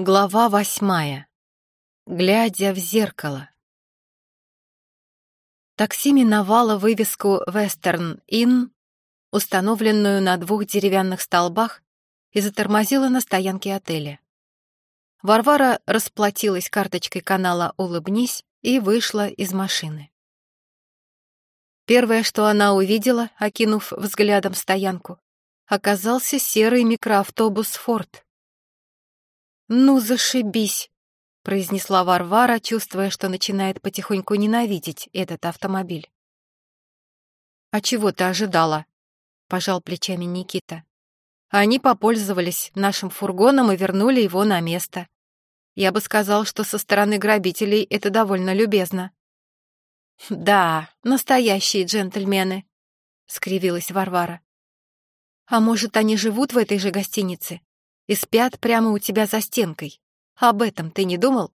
Глава восьмая. Глядя в зеркало. Такси миновало вывеску «Вестерн Inn», установленную на двух деревянных столбах, и затормозило на стоянке отеля. Варвара расплатилась карточкой канала «Улыбнись» и вышла из машины. Первое, что она увидела, окинув взглядом стоянку, оказался серый микроавтобус «Форд», «Ну, зашибись!» — произнесла Варвара, чувствуя, что начинает потихоньку ненавидеть этот автомобиль. «А чего ты ожидала?» — пожал плечами Никита. «Они попользовались нашим фургоном и вернули его на место. Я бы сказал, что со стороны грабителей это довольно любезно». «Да, настоящие джентльмены», — скривилась Варвара. «А может, они живут в этой же гостинице?» И спят прямо у тебя за стенкой. Об этом ты не думал?»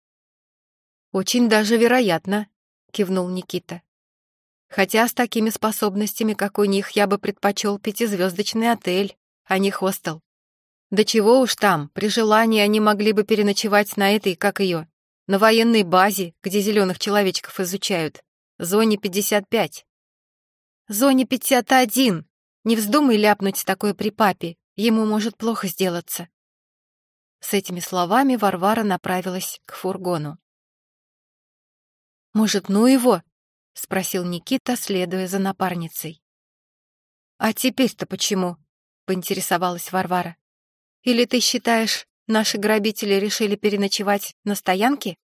«Очень даже вероятно», — кивнул Никита. «Хотя с такими способностями, как у них, я бы предпочел пятизвездочный отель, а не хостел. Да чего уж там, при желании они могли бы переночевать на этой, как ее, на военной базе, где зеленых человечков изучают, зоне 55. Зоне 51! Не вздумай ляпнуть такое при папе, ему может плохо сделаться. С этими словами Варвара направилась к фургону. «Может, ну его?» — спросил Никита, следуя за напарницей. «А теперь-то почему?» — поинтересовалась Варвара. «Или ты считаешь, наши грабители решили переночевать на стоянке?»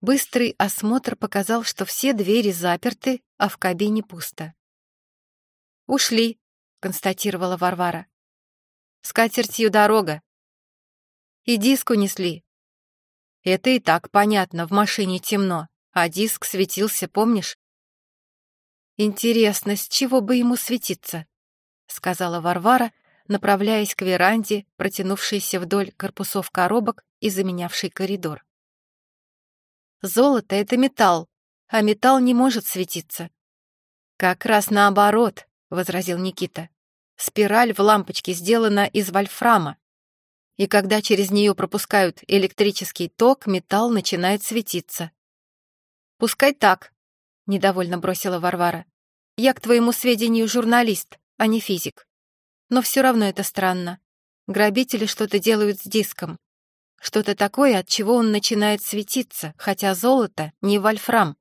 Быстрый осмотр показал, что все двери заперты, а в кабине пусто. «Ушли», — констатировала Варвара. С дорога. И диск унесли. Это и так понятно, в машине темно, а диск светился, помнишь? Интересно, с чего бы ему светиться? Сказала Варвара, направляясь к веранде, протянувшейся вдоль корпусов коробок и заменявшей коридор. Золото — это металл, а металл не может светиться. Как раз наоборот, — возразил Никита. Спираль в лампочке сделана из вольфрама, и когда через нее пропускают электрический ток, металл начинает светиться. «Пускай так», — недовольно бросила Варвара. «Я, к твоему сведению, журналист, а не физик. Но все равно это странно. Грабители что-то делают с диском. Что-то такое, от чего он начинает светиться, хотя золото не вольфрам».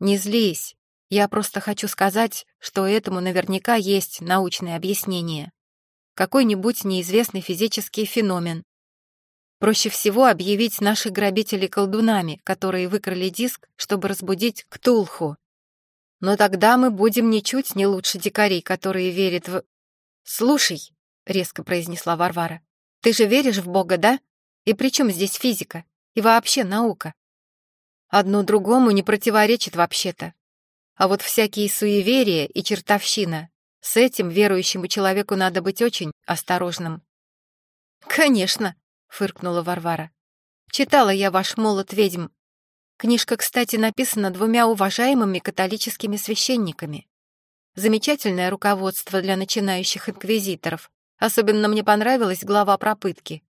«Не злись. Я просто хочу сказать, что этому наверняка есть научное объяснение. Какой-нибудь неизвестный физический феномен. Проще всего объявить наших грабителей колдунами, которые выкрали диск, чтобы разбудить Ктулху. Но тогда мы будем ничуть не лучше дикарей, которые верят в... «Слушай», — резко произнесла Варвара, — «ты же веришь в Бога, да? И при чем здесь физика? И вообще наука?» «Одно другому не противоречит вообще-то. А вот всякие суеверия и чертовщина, с этим верующему человеку надо быть очень осторожным. «Конечно», — фыркнула Варвара. «Читала я ваш молот ведьм. Книжка, кстати, написана двумя уважаемыми католическими священниками. Замечательное руководство для начинающих инквизиторов. Особенно мне понравилась глава про пытки.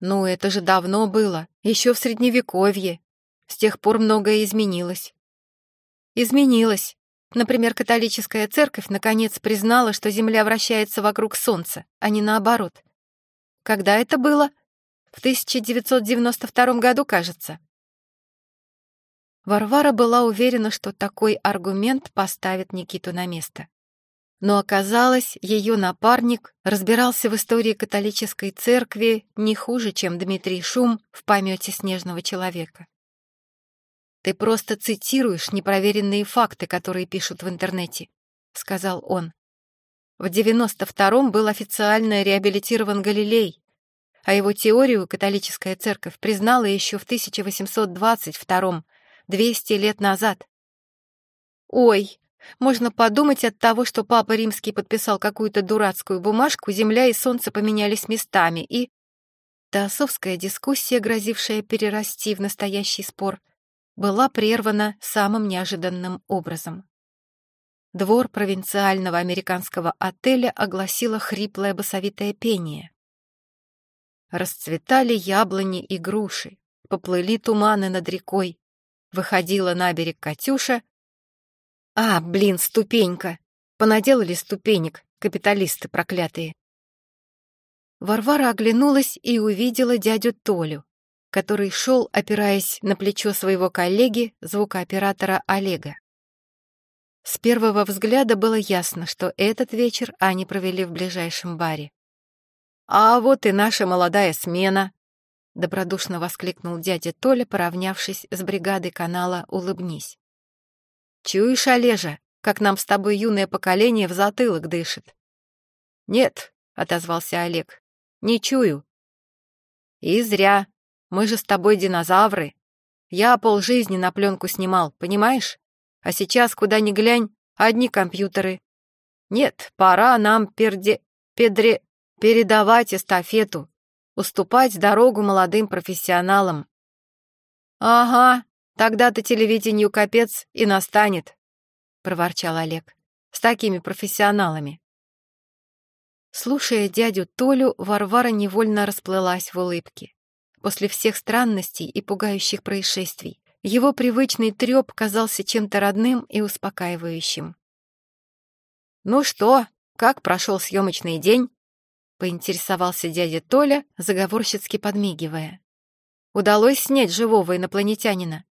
Ну, это же давно было, еще в Средневековье. С тех пор многое изменилось. Изменилось. Например, католическая церковь наконец признала, что Земля вращается вокруг Солнца, а не наоборот. Когда это было? В 1992 году, кажется. Варвара была уверена, что такой аргумент поставит Никиту на место. Но оказалось, ее напарник разбирался в истории католической церкви не хуже, чем Дмитрий Шум в помете снежного человека. «Ты просто цитируешь непроверенные факты, которые пишут в интернете», — сказал он. В 92-м был официально реабилитирован Галилей, а его теорию католическая церковь признала еще в 1822-м, 200 лет назад. Ой, можно подумать от того, что Папа Римский подписал какую-то дурацкую бумажку, Земля и Солнце поменялись местами, и... Теософская дискуссия, грозившая перерасти в настоящий спор, была прервана самым неожиданным образом. Двор провинциального американского отеля огласило хриплое басовитое пение. Расцветали яблони и груши, поплыли туманы над рекой. Выходила на берег Катюша. А, блин, ступенька! Понаделали ступенек, капиталисты проклятые. Варвара оглянулась и увидела дядю Толю, который шел, опираясь на плечо своего коллеги, звукооператора Олега. С первого взгляда было ясно, что этот вечер они провели в ближайшем баре. «А вот и наша молодая смена!» — добродушно воскликнул дядя Толя, поравнявшись с бригадой канала «Улыбнись». «Чуешь, Олежа, как нам с тобой юное поколение в затылок дышит?» «Нет», — отозвался Олег, — «не чую». «И зря. Мы же с тобой динозавры. Я полжизни на пленку снимал, понимаешь? А сейчас, куда ни глянь, одни компьютеры. Нет, пора нам перде... педре... передавать эстафету, уступать дорогу молодым профессионалам. Ага, тогда-то телевидению капец и настанет, проворчал Олег, с такими профессионалами. Слушая дядю Толю, Варвара невольно расплылась в улыбке. После всех странностей и пугающих происшествий его привычный трёп казался чем-то родным и успокаивающим. «Ну что, как прошел съемочный день?» — поинтересовался дядя Толя, заговорщицки подмигивая. «Удалось снять живого инопланетянина?»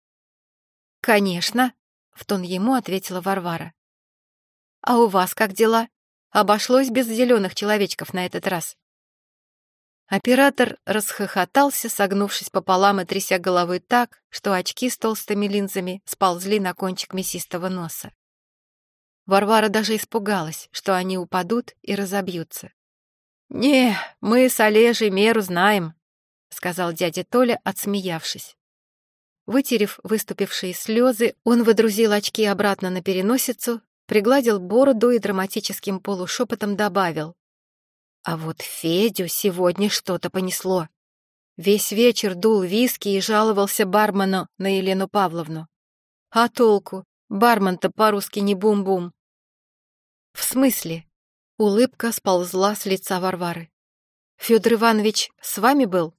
«Конечно», — в тон ему ответила Варвара. «А у вас как дела? Обошлось без зеленых человечков на этот раз?» Оператор расхохотался, согнувшись пополам и тряся головой так, что очки с толстыми линзами сползли на кончик мясистого носа. Варвара даже испугалась, что они упадут и разобьются. «Не, мы с Олежей меру знаем», — сказал дядя Толя, отсмеявшись. Вытерев выступившие слезы, он выдрузил очки обратно на переносицу, пригладил бороду и драматическим полушепотом добавил. А вот Федю сегодня что-то понесло. Весь вечер дул виски и жаловался бармену на Елену Павловну. А толку? Бармен-то по-русски не бум-бум. В смысле? Улыбка сползла с лица Варвары. Федор Иванович с вами был?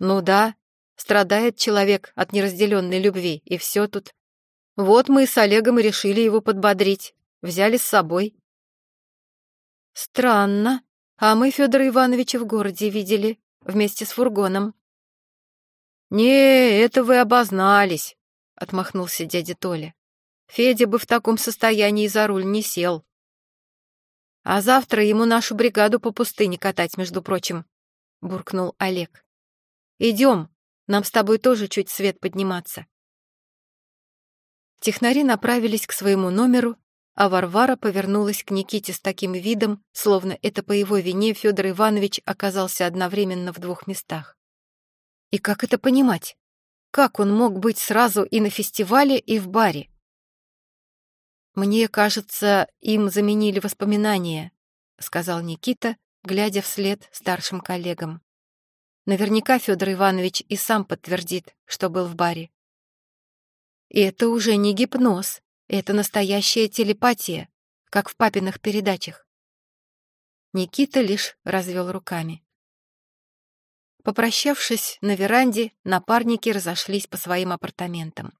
Ну да, страдает человек от неразделенной любви, и все тут. Вот мы с Олегом и решили его подбодрить, взяли с собой. Странно, а мы Федора Ивановича в городе видели, вместе с фургоном. «Не, это вы обознались», — отмахнулся дядя Толя. «Федя бы в таком состоянии за руль не сел». «А завтра ему нашу бригаду по пустыне катать, между прочим», — буркнул Олег. «Идем, нам с тобой тоже чуть свет подниматься». Технари направились к своему номеру, а Варвара повернулась к Никите с таким видом, словно это по его вине Федор Иванович оказался одновременно в двух местах. И как это понимать? Как он мог быть сразу и на фестивале, и в баре? «Мне кажется, им заменили воспоминания», — сказал Никита, глядя вслед старшим коллегам. Наверняка Федор Иванович и сам подтвердит, что был в баре. И это уже не гипноз, это настоящая телепатия, как в папиных передачах. Никита лишь развел руками. Попрощавшись на веранде, напарники разошлись по своим апартаментам.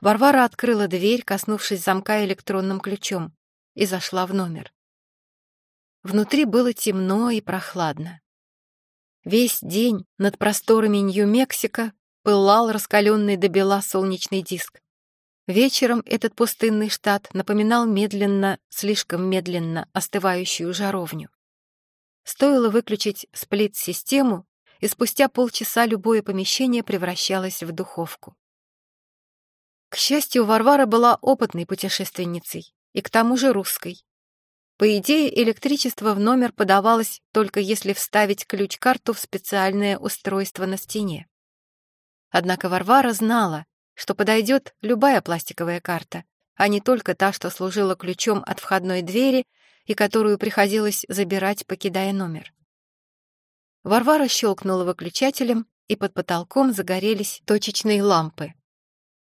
Варвара открыла дверь, коснувшись замка электронным ключом, и зашла в номер. Внутри было темно и прохладно. Весь день над просторами Нью-Мексико пылал раскаленный до бела солнечный диск. Вечером этот пустынный штат напоминал медленно, слишком медленно остывающую жаровню. Стоило выключить сплит-систему, и спустя полчаса любое помещение превращалось в духовку. К счастью, Варвара была опытной путешественницей, и к тому же русской. По идее, электричество в номер подавалось только если вставить ключ-карту в специальное устройство на стене. Однако Варвара знала, что подойдет любая пластиковая карта, а не только та, что служила ключом от входной двери и которую приходилось забирать, покидая номер. Варвара щелкнула выключателем, и под потолком загорелись точечные лампы.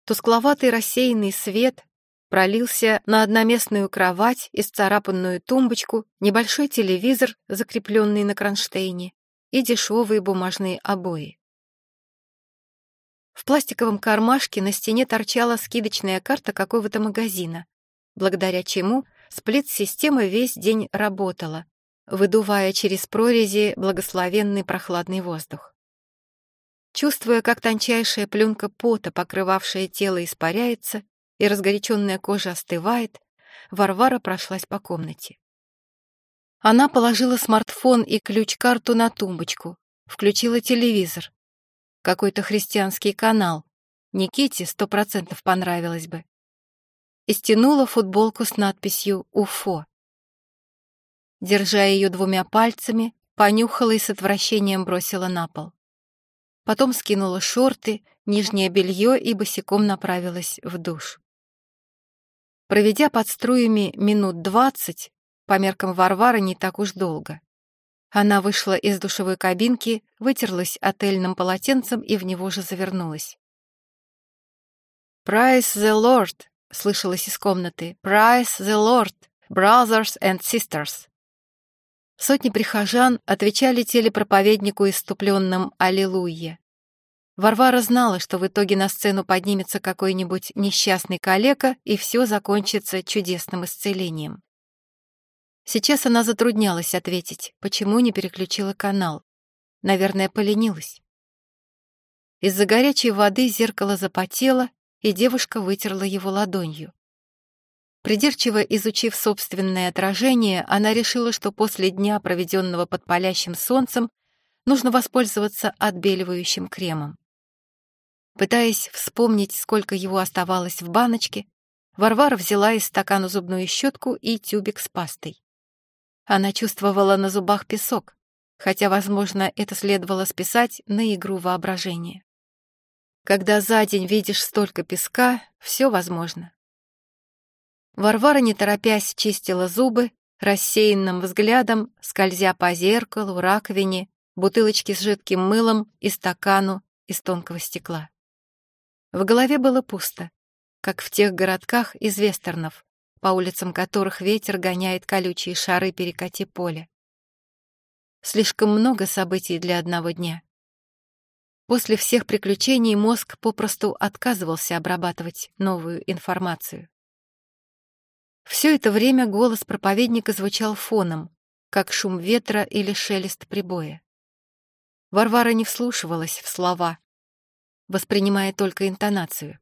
Тускловатый рассеянный свет пролился на одноместную кровать, исцарапанную тумбочку, небольшой телевизор, закрепленный на кронштейне, и дешевые бумажные обои. В пластиковом кармашке на стене торчала скидочная карта какого-то магазина, благодаря чему сплит-система весь день работала, выдувая через прорези благословенный прохладный воздух. Чувствуя, как тончайшая пленка пота, покрывавшая тело, испаряется, и разгоряченная кожа остывает, Варвара прошлась по комнате. Она положила смартфон и ключ-карту на тумбочку, включила телевизор. Какой-то христианский канал. Никите сто процентов понравилось бы. И стянула футболку с надписью «Уфо». Держа ее двумя пальцами, понюхала и с отвращением бросила на пол. Потом скинула шорты, нижнее белье и босиком направилась в душ. Проведя под струями минут двадцать, по меркам Варвары не так уж долго. Она вышла из душевой кабинки, вытерлась отельным полотенцем и в него же завернулась. «Praise the Lord!» — слышалось из комнаты. «Praise the Lord! Brothers and sisters!» Сотни прихожан отвечали телепроповеднику иступленным «Аллилуйя». Варвара знала, что в итоге на сцену поднимется какой-нибудь несчастный калека, и все закончится чудесным исцелением. Сейчас она затруднялась ответить, почему не переключила канал. Наверное, поленилась. Из-за горячей воды зеркало запотело, и девушка вытерла его ладонью. Придирчиво изучив собственное отражение, она решила, что после дня, проведенного под палящим солнцем, нужно воспользоваться отбеливающим кремом. Пытаясь вспомнить, сколько его оставалось в баночке, Варвара взяла из стакана зубную щетку и тюбик с пастой. Она чувствовала на зубах песок, хотя, возможно, это следовало списать на игру воображения. Когда за день видишь столько песка, все возможно. Варвара, не торопясь, чистила зубы, рассеянным взглядом, скользя по зеркалу, раковине, бутылочке с жидким мылом и стакану из тонкого стекла. В голове было пусто, как в тех городках из вестернов, по улицам которых ветер гоняет колючие шары перекати поля. Слишком много событий для одного дня. После всех приключений мозг попросту отказывался обрабатывать новую информацию. Все это время голос проповедника звучал фоном, как шум ветра или шелест прибоя. Варвара не вслушивалась в слова, воспринимая только интонацию.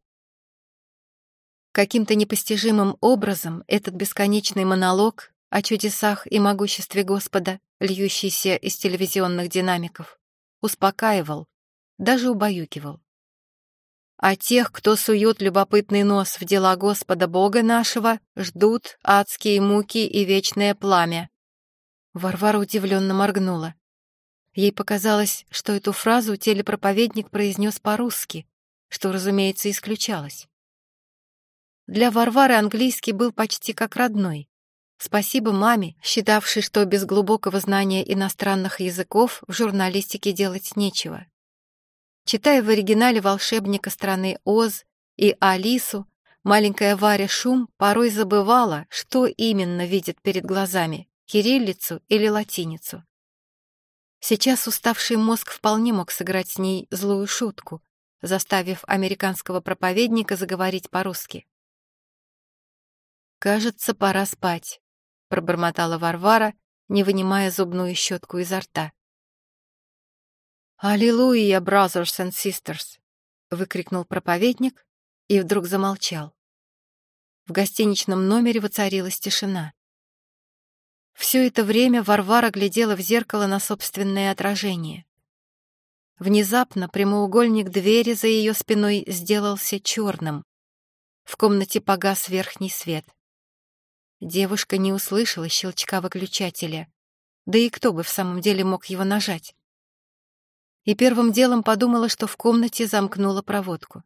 Каким-то непостижимым образом этот бесконечный монолог о чудесах и могуществе Господа, льющийся из телевизионных динамиков, успокаивал, даже убаюкивал. А тех, кто сует любопытный нос в дела Господа Бога нашего, ждут адские муки и вечное пламя. Варвара удивленно моргнула. Ей показалось, что эту фразу телепроповедник произнес по-русски, что, разумеется, исключалось. Для Варвары английский был почти как родной. Спасибо маме, считавшей, что без глубокого знания иностранных языков в журналистике делать нечего. Читая в оригинале волшебника страны Оз и Алису, маленькая Варя Шум порой забывала, что именно видит перед глазами — кириллицу или латиницу. Сейчас уставший мозг вполне мог сыграть с ней злую шутку, заставив американского проповедника заговорить по-русски. «Кажется, пора спать», — пробормотала Варвара, не вынимая зубную щетку изо рта. «Аллилуйя, brothers and sisters!» — выкрикнул проповедник и вдруг замолчал. В гостиничном номере воцарилась тишина. Все это время Варвара глядела в зеркало на собственное отражение. Внезапно прямоугольник двери за ее спиной сделался черным. В комнате погас верхний свет. Девушка не услышала щелчка выключателя. Да и кто бы в самом деле мог его нажать? И первым делом подумала, что в комнате замкнула проводку.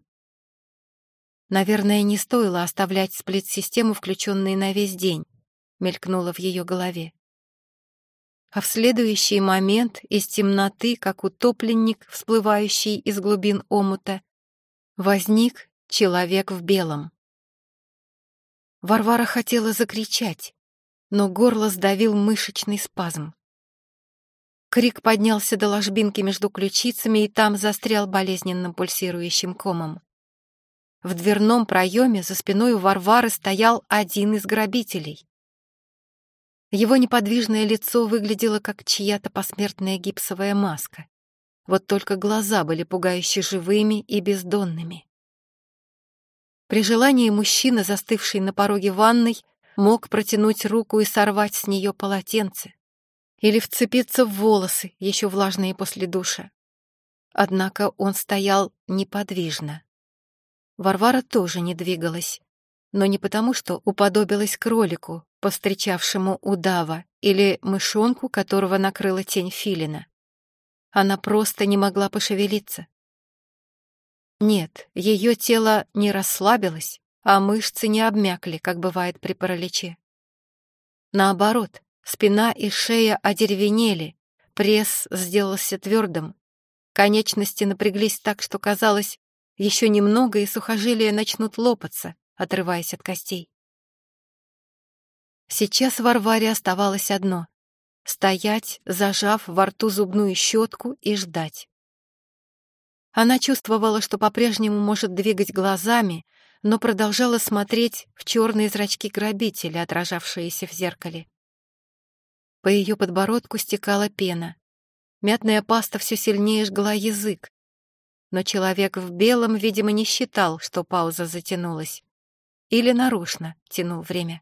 Наверное, не стоило оставлять сплит-систему включенной на весь день мелькнуло в ее голове. А в следующий момент из темноты, как утопленник, всплывающий из глубин омута, возник человек в белом. Варвара хотела закричать, но горло сдавил мышечный спазм. Крик поднялся до ложбинки между ключицами и там застрял болезненным пульсирующим комом. В дверном проеме за спиной у Варвары стоял один из грабителей. Его неподвижное лицо выглядело как чья-то посмертная гипсовая маска. Вот только глаза были пугающе живыми и бездонными. При желании мужчина, застывший на пороге ванной, мог протянуть руку и сорвать с нее полотенце или вцепиться в волосы, еще влажные после душа. Однако он стоял неподвижно. Варвара тоже не двигалась, но не потому, что уподобилась кролику, повстречавшему удава, или мышонку, которого накрыла тень филина. Она просто не могла пошевелиться. Нет, ее тело не расслабилось, а мышцы не обмякли, как бывает при параличе. Наоборот, спина и шея одеревенели, пресс сделался твердым, конечности напряглись так, что казалось, еще немного и сухожилия начнут лопаться, отрываясь от костей. Сейчас Варваре оставалось одно — стоять, зажав во рту зубную щетку и ждать. Она чувствовала, что по-прежнему может двигать глазами, но продолжала смотреть в черные зрачки грабителя, отражавшиеся в зеркале. По ее подбородку стекала пена. Мятная паста все сильнее жгла язык. Но человек в белом, видимо, не считал, что пауза затянулась. Или нарочно тянул время.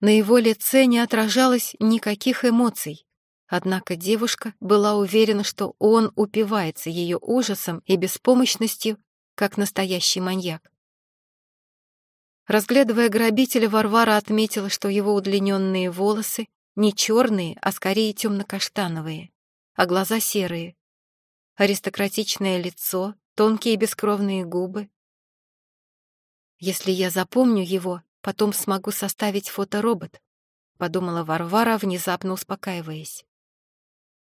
На его лице не отражалось никаких эмоций, однако девушка была уверена, что он упивается ее ужасом и беспомощностью, как настоящий маньяк. Разглядывая грабителя, Варвара отметила, что его удлиненные волосы не черные, а скорее темно-каштановые, а глаза серые. Аристократичное лицо, тонкие бескровные губы. Если я запомню его, Потом смогу составить фоторобот», — подумала Варвара, внезапно успокаиваясь.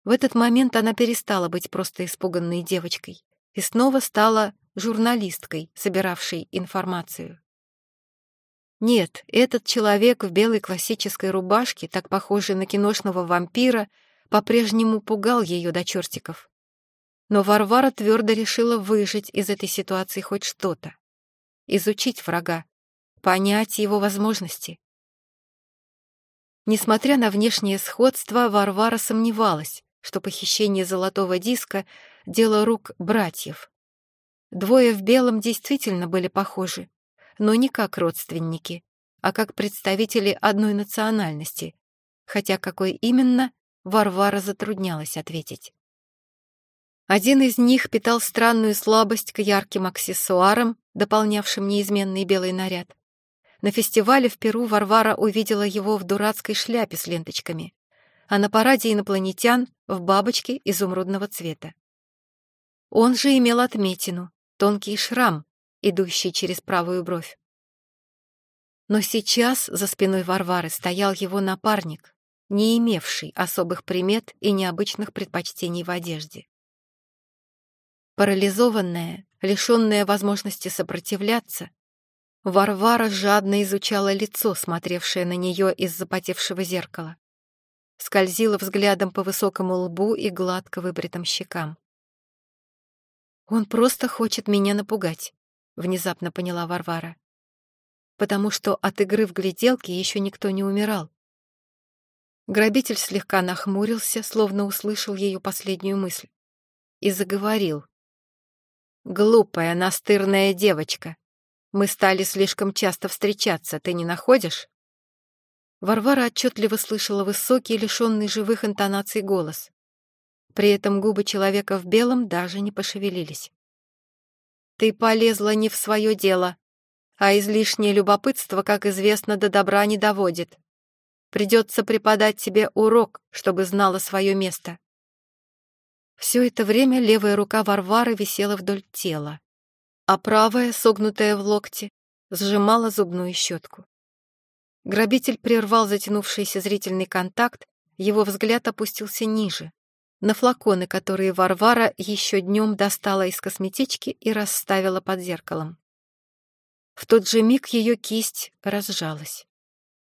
В этот момент она перестала быть просто испуганной девочкой и снова стала журналисткой, собиравшей информацию. Нет, этот человек в белой классической рубашке, так похожий на киношного вампира, по-прежнему пугал ее до чертиков. Но Варвара твердо решила выжить из этой ситуации хоть что-то. Изучить врага, понять его возможности. Несмотря на внешнее сходство, Варвара сомневалась, что похищение золотого диска — дело рук братьев. Двое в белом действительно были похожи, но не как родственники, а как представители одной национальности, хотя какой именно, Варвара затруднялась ответить. Один из них питал странную слабость к ярким аксессуарам, дополнявшим неизменный белый наряд. На фестивале в Перу Варвара увидела его в дурацкой шляпе с ленточками, а на параде инопланетян в бабочке изумрудного цвета. Он же имел отметину, тонкий шрам, идущий через правую бровь. Но сейчас за спиной Варвары стоял его напарник, не имевший особых примет и необычных предпочтений в одежде. Парализованная, лишенная возможности сопротивляться, Варвара жадно изучала лицо, смотревшее на нее из запотевшего зеркала. Скользила взглядом по высокому лбу и гладко выбритым щекам. «Он просто хочет меня напугать», — внезапно поняла Варвара. «Потому что от игры в гляделки еще никто не умирал». Грабитель слегка нахмурился, словно услышал ее последнюю мысль, и заговорил. «Глупая, настырная девочка. Мы стали слишком часто встречаться, ты не находишь?» Варвара отчетливо слышала высокий, лишенный живых интонаций голос. При этом губы человека в белом даже не пошевелились. «Ты полезла не в свое дело, а излишнее любопытство, как известно, до добра не доводит. Придется преподать тебе урок, чтобы знала свое место». Все это время левая рука Варвары висела вдоль тела а правая, согнутая в локте, сжимала зубную щетку. Грабитель прервал затянувшийся зрительный контакт, его взгляд опустился ниже, на флаконы, которые Варвара еще днем достала из косметички и расставила под зеркалом. В тот же миг ее кисть разжалась.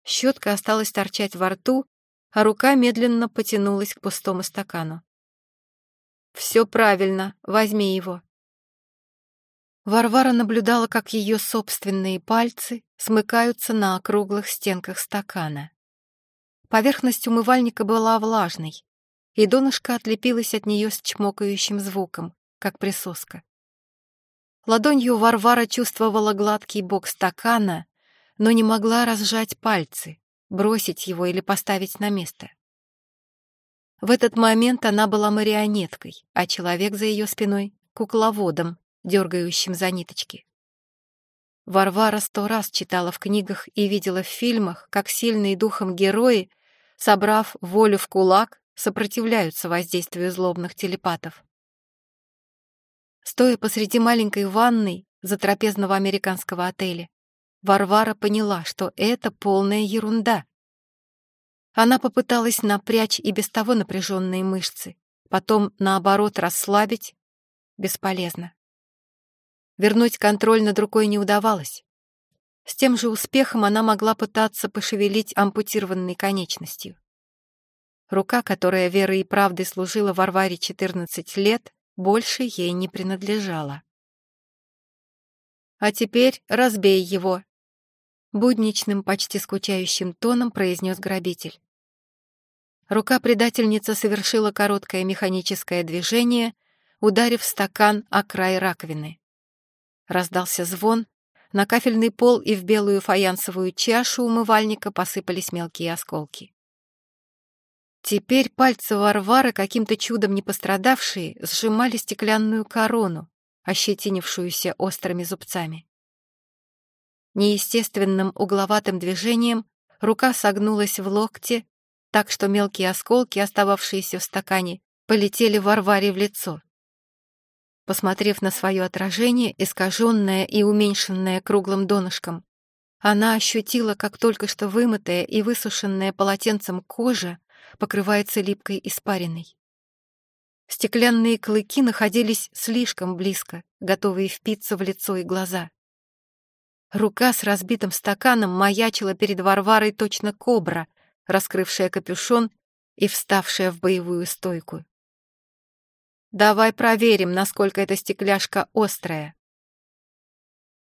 Щетка осталась торчать во рту, а рука медленно потянулась к пустому стакану. «Все правильно, возьми его». Варвара наблюдала, как ее собственные пальцы смыкаются на округлых стенках стакана. Поверхность умывальника была влажной, и донышко отлепилось от нее с чмокающим звуком, как присоска. Ладонью Варвара чувствовала гладкий бок стакана, но не могла разжать пальцы, бросить его или поставить на место. В этот момент она была марионеткой, а человек за ее спиной — кукловодом, дергающим за ниточки. Варвара сто раз читала в книгах и видела в фильмах, как сильные духом герои, собрав волю в кулак, сопротивляются воздействию злобных телепатов. Стоя посреди маленькой ванной затрапезного американского отеля, Варвара поняла, что это полная ерунда. Она попыталась напрячь и без того напряженные мышцы, потом, наоборот, расслабить. Бесполезно. Вернуть контроль над рукой не удавалось. С тем же успехом она могла пытаться пошевелить ампутированной конечностью. Рука, которая верой и правдой служила Варваре 14 лет, больше ей не принадлежала. «А теперь разбей его», — будничным, почти скучающим тоном произнес грабитель. Рука предательницы совершила короткое механическое движение, ударив стакан о край раковины. Раздался звон, на кафельный пол и в белую фаянсовую чашу умывальника посыпались мелкие осколки. Теперь пальцы Варвары, каким-то чудом не пострадавшие, сжимали стеклянную корону, ощетинившуюся острыми зубцами. Неестественным угловатым движением рука согнулась в локте, так что мелкие осколки, остававшиеся в стакане, полетели Варваре в лицо. Посмотрев на свое отражение, искаженное и уменьшенное круглым донышком, она ощутила, как только что вымытая и высушенная полотенцем кожа покрывается липкой испариной. Стеклянные клыки находились слишком близко, готовые впиться в лицо и глаза. Рука с разбитым стаканом маячила перед Варварой точно кобра, раскрывшая капюшон и вставшая в боевую стойку. «Давай проверим, насколько эта стекляшка острая».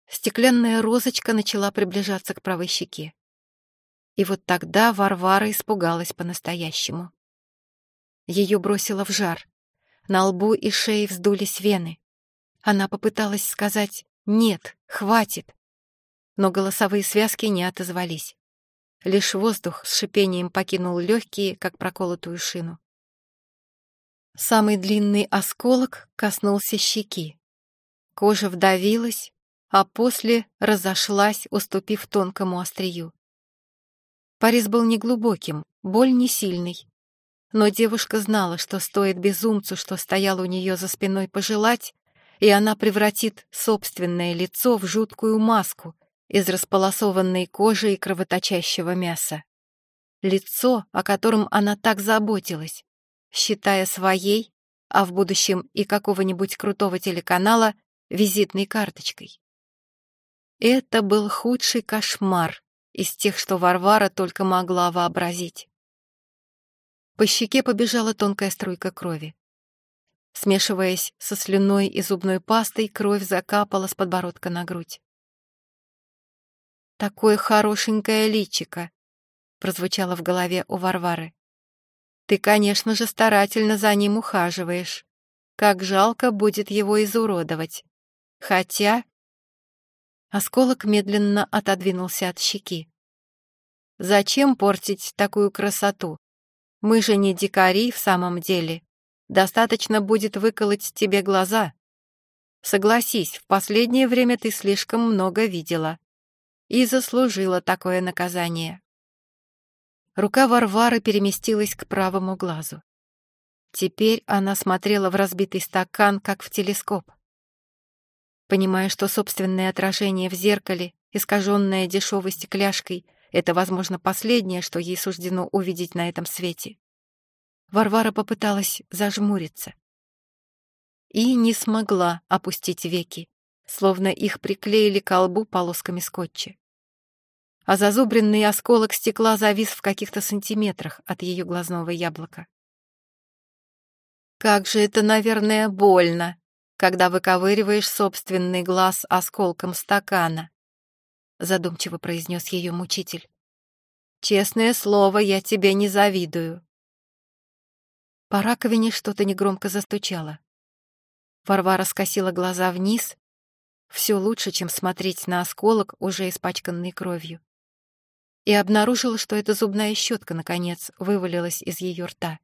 Стеклянная розочка начала приближаться к правой щеке. И вот тогда Варвара испугалась по-настоящему. Ее бросило в жар. На лбу и шее вздулись вены. Она попыталась сказать «нет, хватит», но голосовые связки не отозвались. Лишь воздух с шипением покинул легкие, как проколотую шину. Самый длинный осколок коснулся щеки. Кожа вдавилась, а после разошлась, уступив тонкому острию. Порез был неглубоким, боль не сильной. Но девушка знала, что стоит безумцу, что стоял у нее за спиной, пожелать, и она превратит собственное лицо в жуткую маску из располосованной кожи и кровоточащего мяса. Лицо, о котором она так заботилась, считая своей, а в будущем и какого-нибудь крутого телеканала, визитной карточкой. Это был худший кошмар, из тех, что Варвара только могла вообразить. По щеке побежала тонкая струйка крови. Смешиваясь со слюной и зубной пастой, кровь закапала с подбородка на грудь. «Такое хорошенькое личико!» — прозвучало в голове у Варвары. «Ты, конечно же, старательно за ним ухаживаешь. Как жалко будет его изуродовать. Хотя Осколок медленно отодвинулся от щеки. «Зачем портить такую красоту? Мы же не дикари в самом деле. Достаточно будет выколоть тебе глаза. Согласись, в последнее время ты слишком много видела. И заслужила такое наказание». Рука Варвары переместилась к правому глазу. Теперь она смотрела в разбитый стакан, как в телескоп понимая, что собственное отражение в зеркале, искаженное дешевой стекляшкой, это, возможно, последнее, что ей суждено увидеть на этом свете. Варвара попыталась зажмуриться. И не смогла опустить веки, словно их приклеили к колбу полосками скотча. А зазубренный осколок стекла завис в каких-то сантиметрах от ее глазного яблока. «Как же это, наверное, больно, когда выковыриваешь собственный глаз осколком стакана», задумчиво произнес ее мучитель. «Честное слово, я тебе не завидую». По раковине что-то негромко застучало. Варвара скосила глаза вниз. Все лучше, чем смотреть на осколок, уже испачканный кровью. И обнаружила, что эта зубная щетка, наконец, вывалилась из ее рта.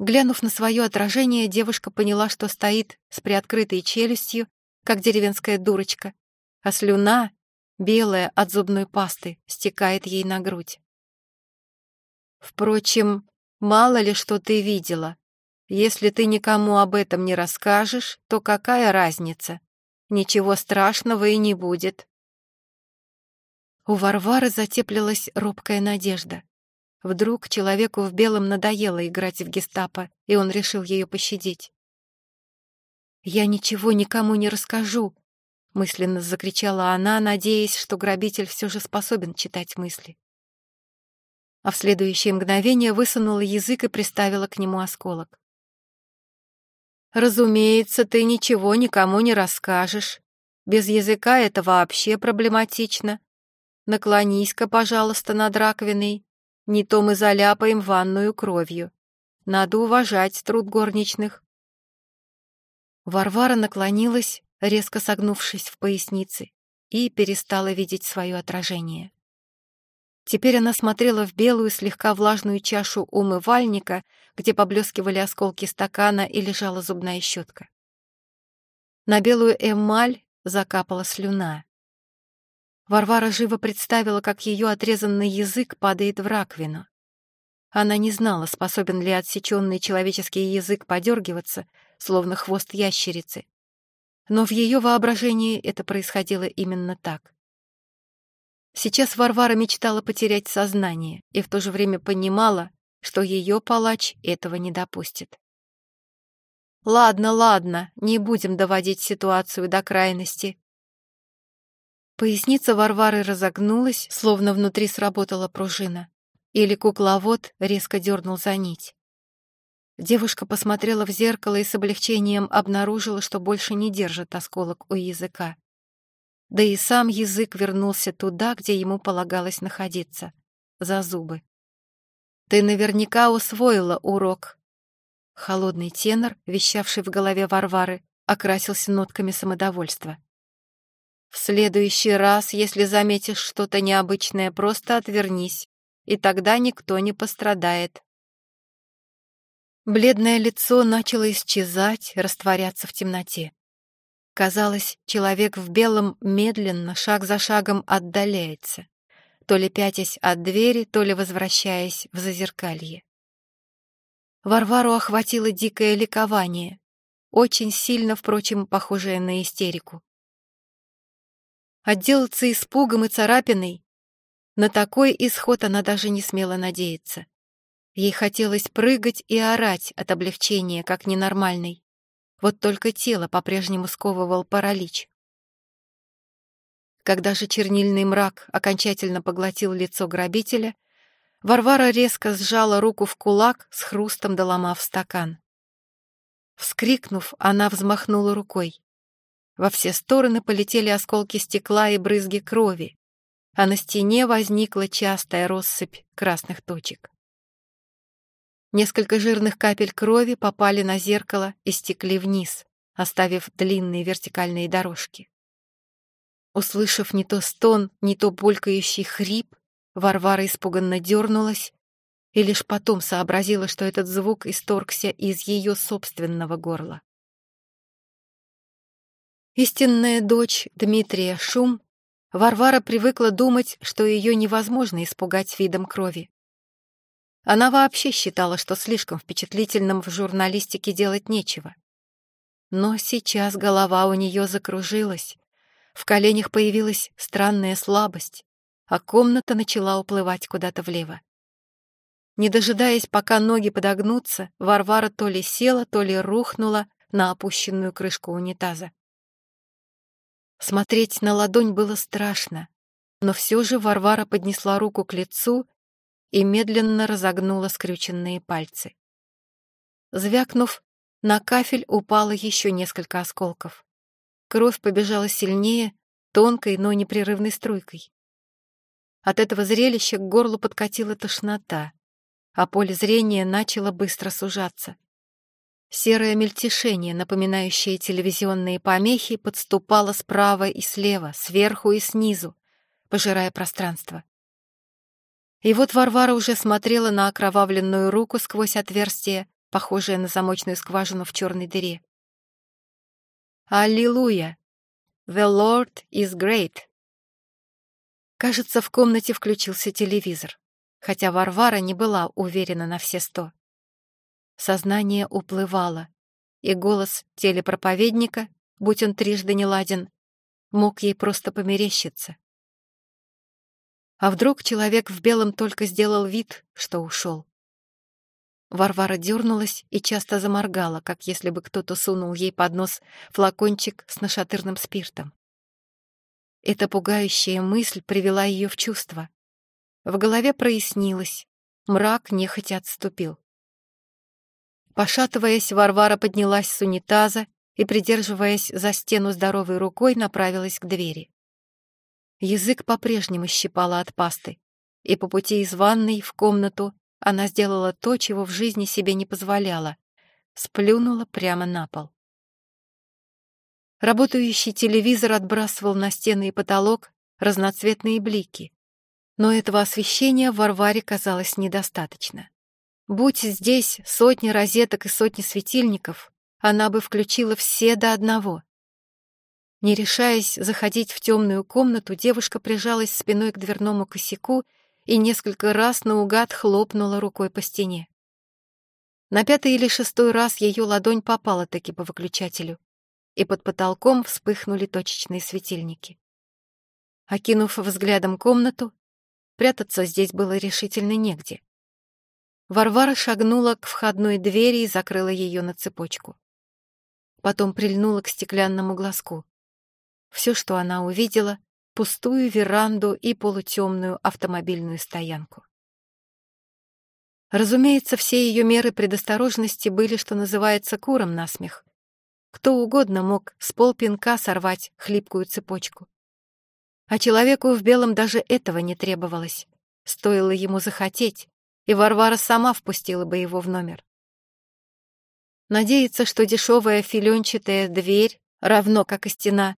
Глянув на свое отражение, девушка поняла, что стоит с приоткрытой челюстью, как деревенская дурочка, а слюна, белая от зубной пасты, стекает ей на грудь. Впрочем, Мало ли что ты видела. Если ты никому об этом не расскажешь, то какая разница? Ничего страшного и не будет. У Варвары затеплилась робкая надежда. Вдруг человеку в белом надоело играть в гестапо, и он решил ее пощадить. «Я ничего никому не расскажу», — мысленно закричала она, надеясь, что грабитель все же способен читать мысли а в следующее мгновение высунула язык и приставила к нему осколок. «Разумеется, ты ничего никому не расскажешь. Без языка это вообще проблематично. Наклонись-ка, пожалуйста, над раковиной. Не то мы заляпаем ванную кровью. Надо уважать труд горничных». Варвара наклонилась, резко согнувшись в пояснице, и перестала видеть свое отражение. Теперь она смотрела в белую, слегка влажную чашу умывальника, где поблескивали осколки стакана и лежала зубная щетка. На белую эмаль закапала слюна. Варвара живо представила, как ее отрезанный язык падает в раковину. Она не знала, способен ли отсеченный человеческий язык подергиваться, словно хвост ящерицы. Но в ее воображении это происходило именно так. Сейчас Варвара мечтала потерять сознание и в то же время понимала, что ее палач этого не допустит. «Ладно, ладно, не будем доводить ситуацию до крайности». Поясница Варвары разогнулась, словно внутри сработала пружина, или кукловод резко дернул за нить. Девушка посмотрела в зеркало и с облегчением обнаружила, что больше не держит осколок у языка. Да и сам язык вернулся туда, где ему полагалось находиться, за зубы. «Ты наверняка усвоила урок». Холодный тенор, вещавший в голове Варвары, окрасился нотками самодовольства. «В следующий раз, если заметишь что-то необычное, просто отвернись, и тогда никто не пострадает». Бледное лицо начало исчезать, растворяться в темноте. Казалось, человек в белом медленно, шаг за шагом отдаляется, то ли пятясь от двери, то ли возвращаясь в зазеркалье. Варвару охватило дикое ликование, очень сильно, впрочем, похожее на истерику. Отделаться испугом и царапиной на такой исход она даже не смела надеяться. Ей хотелось прыгать и орать от облегчения, как ненормальный. Вот только тело по-прежнему сковывал паралич. Когда же чернильный мрак окончательно поглотил лицо грабителя, Варвара резко сжала руку в кулак, с хрустом доломав стакан. Вскрикнув, она взмахнула рукой. Во все стороны полетели осколки стекла и брызги крови, а на стене возникла частая россыпь красных точек. Несколько жирных капель крови попали на зеркало и стекли вниз, оставив длинные вертикальные дорожки. Услышав не то стон, не то булькающий хрип, Варвара испуганно дернулась и лишь потом сообразила, что этот звук исторгся из ее собственного горла. Истинная дочь Дмитрия Шум, Варвара привыкла думать, что ее невозможно испугать видом крови. Она вообще считала, что слишком впечатлительным в журналистике делать нечего. Но сейчас голова у нее закружилась, в коленях появилась странная слабость, а комната начала уплывать куда-то влево. Не дожидаясь, пока ноги подогнутся, Варвара то ли села, то ли рухнула на опущенную крышку унитаза. Смотреть на ладонь было страшно. но все же Варвара поднесла руку к лицу и медленно разогнула скрюченные пальцы. Звякнув, на кафель упало еще несколько осколков. Кровь побежала сильнее, тонкой, но непрерывной струйкой. От этого зрелища к горлу подкатила тошнота, а поле зрения начало быстро сужаться. Серое мельтешение, напоминающее телевизионные помехи, подступало справа и слева, сверху и снизу, пожирая пространство. И вот Варвара уже смотрела на окровавленную руку сквозь отверстие, похожее на замочную скважину в черной дыре. «Аллилуйя! The Lord is great!» Кажется, в комнате включился телевизор, хотя Варвара не была уверена на все сто. Сознание уплывало, и голос телепроповедника, будь он трижды неладен, мог ей просто померещиться. А вдруг человек в белом только сделал вид, что ушел? Варвара дернулась и часто заморгала, как если бы кто-то сунул ей под нос флакончик с нашатырным спиртом. Эта пугающая мысль привела ее в чувство. В голове прояснилось, мрак нехотя отступил. Пошатываясь, Варвара поднялась с унитаза и, придерживаясь за стену здоровой рукой, направилась к двери. Язык по-прежнему щипала от пасты, и по пути из ванной в комнату она сделала то, чего в жизни себе не позволяла — сплюнула прямо на пол. Работающий телевизор отбрасывал на стены и потолок разноцветные блики, но этого освещения Варваре казалось недостаточно. Будь здесь сотни розеток и сотни светильников, она бы включила все до одного. Не решаясь заходить в темную комнату, девушка прижалась спиной к дверному косяку и несколько раз наугад хлопнула рукой по стене. На пятый или шестой раз ее ладонь попала таки по выключателю, и под потолком вспыхнули точечные светильники. Окинув взглядом комнату, прятаться здесь было решительно негде. Варвара шагнула к входной двери и закрыла ее на цепочку. Потом прильнула к стеклянному глазку. Все, что она увидела, пустую веранду и полутемную автомобильную стоянку. Разумеется, все ее меры предосторожности были, что называется, куром насмех. Кто угодно мог с полпинка сорвать хлипкую цепочку. А человеку в белом даже этого не требовалось. Стоило ему захотеть, и Варвара сама впустила бы его в номер. Надеяться, что дешевая филенчатая дверь, равно как и стена,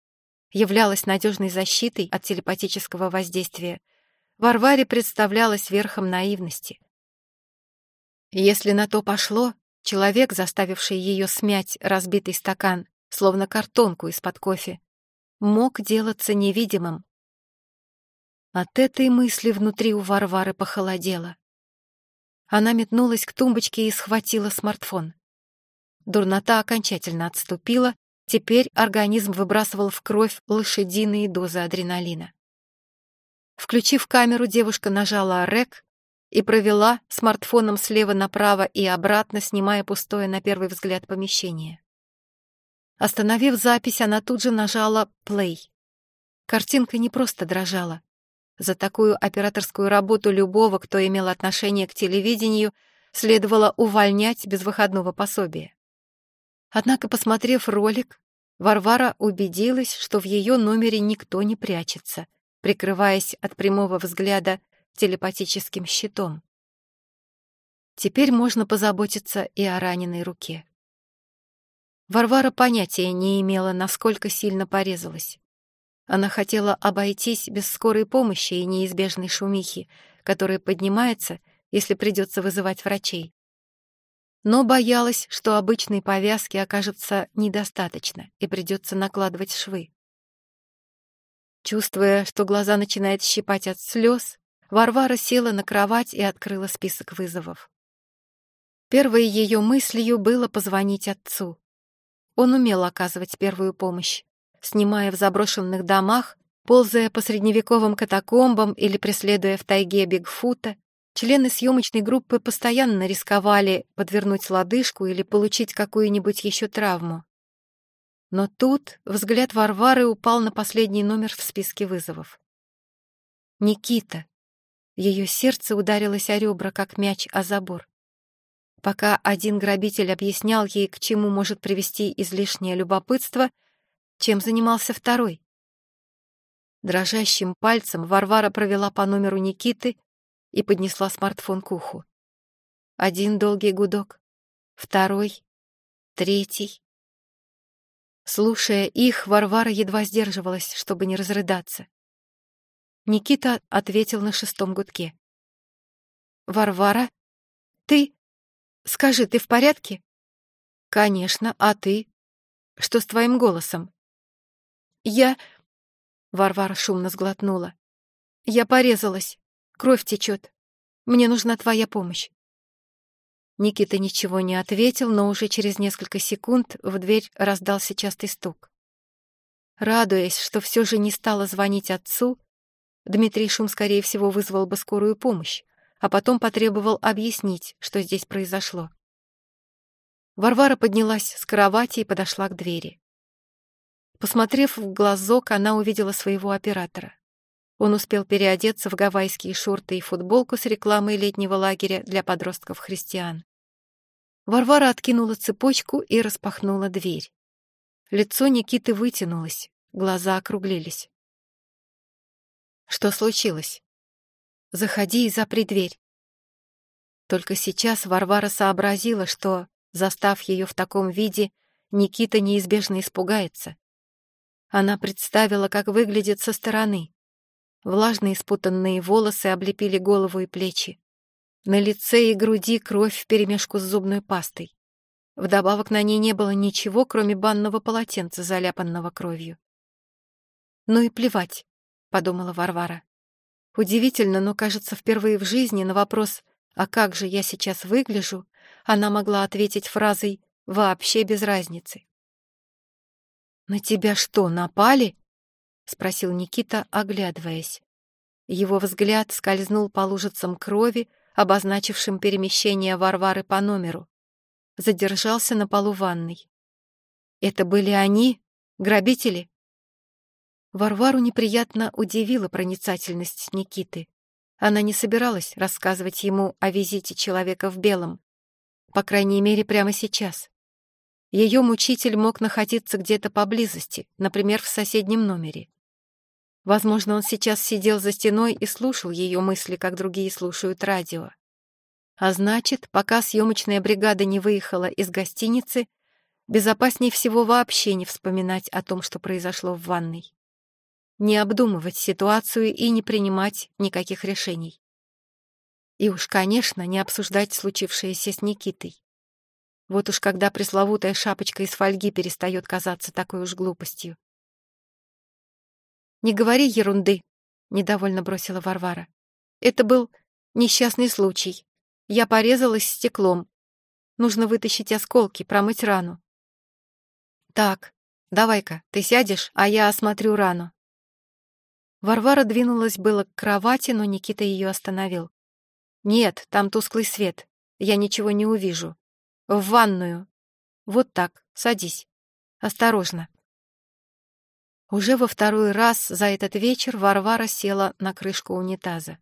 являлась надежной защитой от телепатического воздействия, Варваре представлялась верхом наивности. Если на то пошло, человек, заставивший ее смять разбитый стакан, словно картонку из-под кофе, мог делаться невидимым. От этой мысли внутри у Варвары похолодело. Она метнулась к тумбочке и схватила смартфон. Дурнота окончательно отступила, Теперь организм выбрасывал в кровь лошадиные дозы адреналина. Включив камеру, девушка нажала «Рек» и провела смартфоном слева направо и обратно, снимая пустое на первый взгляд помещение. Остановив запись, она тут же нажала «Плей». Картинка не просто дрожала. За такую операторскую работу любого, кто имел отношение к телевидению, следовало увольнять без выходного пособия. Однако, посмотрев ролик, Варвара убедилась, что в ее номере никто не прячется, прикрываясь от прямого взгляда телепатическим щитом. Теперь можно позаботиться и о раненой руке. Варвара понятия не имела, насколько сильно порезалась. Она хотела обойтись без скорой помощи и неизбежной шумихи, которая поднимается, если придется вызывать врачей но боялась, что обычной повязки окажется недостаточно и придется накладывать швы. Чувствуя, что глаза начинают щипать от слез, Варвара села на кровать и открыла список вызовов. Первой ее мыслью было позвонить отцу. Он умел оказывать первую помощь, снимая в заброшенных домах, ползая по средневековым катакомбам или преследуя в тайге Бигфута, Члены съемочной группы постоянно рисковали подвернуть лодыжку или получить какую-нибудь еще травму. Но тут взгляд Варвары упал на последний номер в списке вызовов. Никита. Ее сердце ударилось о ребра, как мяч о забор. Пока один грабитель объяснял ей, к чему может привести излишнее любопытство, чем занимался второй. Дрожащим пальцем Варвара провела по номеру Никиты и поднесла смартфон к уху. Один долгий гудок, второй, третий. Слушая их, Варвара едва сдерживалась, чтобы не разрыдаться. Никита ответил на шестом гудке. «Варвара? Ты? Скажи, ты в порядке?» «Конечно, а ты? Что с твоим голосом?» «Я...» — Варвара шумно сглотнула. «Я порезалась. Кровь течет. Мне нужна твоя помощь». Никита ничего не ответил, но уже через несколько секунд в дверь раздался частый стук. Радуясь, что все же не стала звонить отцу, Дмитрий Шум, скорее всего, вызвал бы скорую помощь, а потом потребовал объяснить, что здесь произошло. Варвара поднялась с кровати и подошла к двери. Посмотрев в глазок, она увидела своего оператора. Он успел переодеться в гавайские шорты и футболку с рекламой летнего лагеря для подростков-христиан. Варвара откинула цепочку и распахнула дверь. Лицо Никиты вытянулось, глаза округлились. «Что случилось?» «Заходи и запри дверь». Только сейчас Варвара сообразила, что, застав ее в таком виде, Никита неизбежно испугается. Она представила, как выглядит со стороны. Влажные спутанные волосы облепили голову и плечи. На лице и груди кровь вперемешку с зубной пастой. Вдобавок на ней не было ничего, кроме банного полотенца, заляпанного кровью. «Ну и плевать», — подумала Варвара. Удивительно, но, кажется, впервые в жизни на вопрос «А как же я сейчас выгляжу?» она могла ответить фразой «Вообще без разницы». «На тебя что, напали?» — спросил Никита, оглядываясь. Его взгляд скользнул по лужицам крови, обозначившим перемещение Варвары по номеру. Задержался на полу ванной. «Это были они? Грабители?» Варвару неприятно удивила проницательность Никиты. Она не собиралась рассказывать ему о визите человека в белом. По крайней мере, прямо сейчас. Ее мучитель мог находиться где-то поблизости, например, в соседнем номере. Возможно, он сейчас сидел за стеной и слушал ее мысли, как другие слушают радио. А значит, пока съемочная бригада не выехала из гостиницы, безопаснее всего вообще не вспоминать о том, что произошло в ванной. Не обдумывать ситуацию и не принимать никаких решений. И уж, конечно, не обсуждать случившееся с Никитой. Вот уж когда пресловутая шапочка из фольги перестает казаться такой уж глупостью. «Не говори ерунды», — недовольно бросила Варвара. «Это был несчастный случай. Я порезалась стеклом. Нужно вытащить осколки, промыть рану». «Так, давай-ка, ты сядешь, а я осмотрю рану». Варвара двинулась было к кровати, но Никита ее остановил. «Нет, там тусклый свет. Я ничего не увижу. В ванную. Вот так, садись. Осторожно». Уже во второй раз за этот вечер Варвара села на крышку унитаза.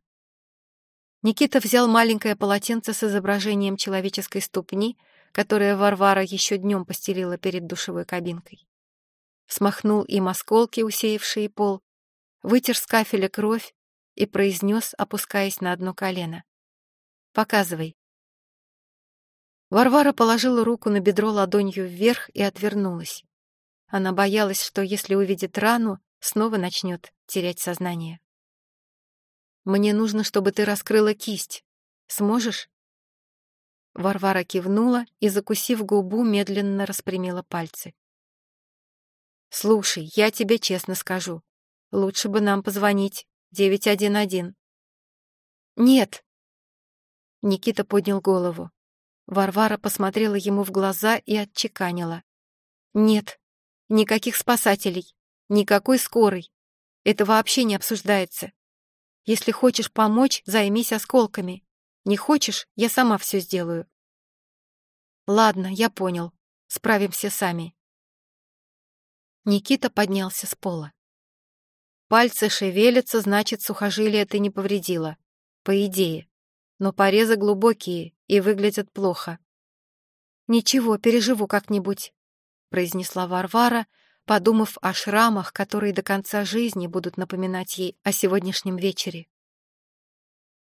Никита взял маленькое полотенце с изображением человеческой ступни, которое Варвара еще днем постелила перед душевой кабинкой. Смахнул им осколки, усеявшие пол, вытер с кафеля кровь и произнес, опускаясь на одно колено. «Показывай». Варвара положила руку на бедро ладонью вверх и отвернулась. Она боялась, что если увидит рану, снова начнет терять сознание. «Мне нужно, чтобы ты раскрыла кисть. Сможешь?» Варвара кивнула и, закусив губу, медленно распрямила пальцы. «Слушай, я тебе честно скажу. Лучше бы нам позвонить. 911». «Нет!» Никита поднял голову. Варвара посмотрела ему в глаза и отчеканила. «Нет, Никаких спасателей, никакой скорой. Это вообще не обсуждается. Если хочешь помочь, займись осколками. Не хочешь, я сама все сделаю. Ладно, я понял. Справимся сами. Никита поднялся с пола. Пальцы шевелятся, значит, сухожилие ты не повредила. По идее. Но порезы глубокие и выглядят плохо. «Ничего, переживу как-нибудь», — произнесла Варвара, подумав о шрамах, которые до конца жизни будут напоминать ей о сегодняшнем вечере.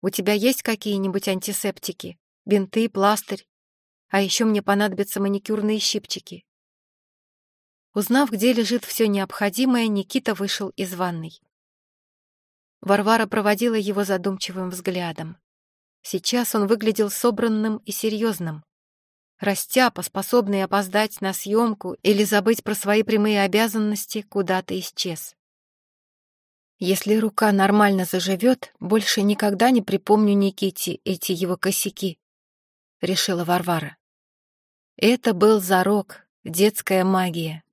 «У тебя есть какие-нибудь антисептики? Бинты, пластырь? А еще мне понадобятся маникюрные щипчики». Узнав, где лежит все необходимое, Никита вышел из ванной. Варвара проводила его задумчивым взглядом. Сейчас он выглядел собранным и серьезным. Растяпа, способный опоздать на съемку или забыть про свои прямые обязанности, куда-то исчез. Если рука нормально заживет, больше никогда не припомню Никите эти его косяки, — решила Варвара. Это был зарок, детская магия.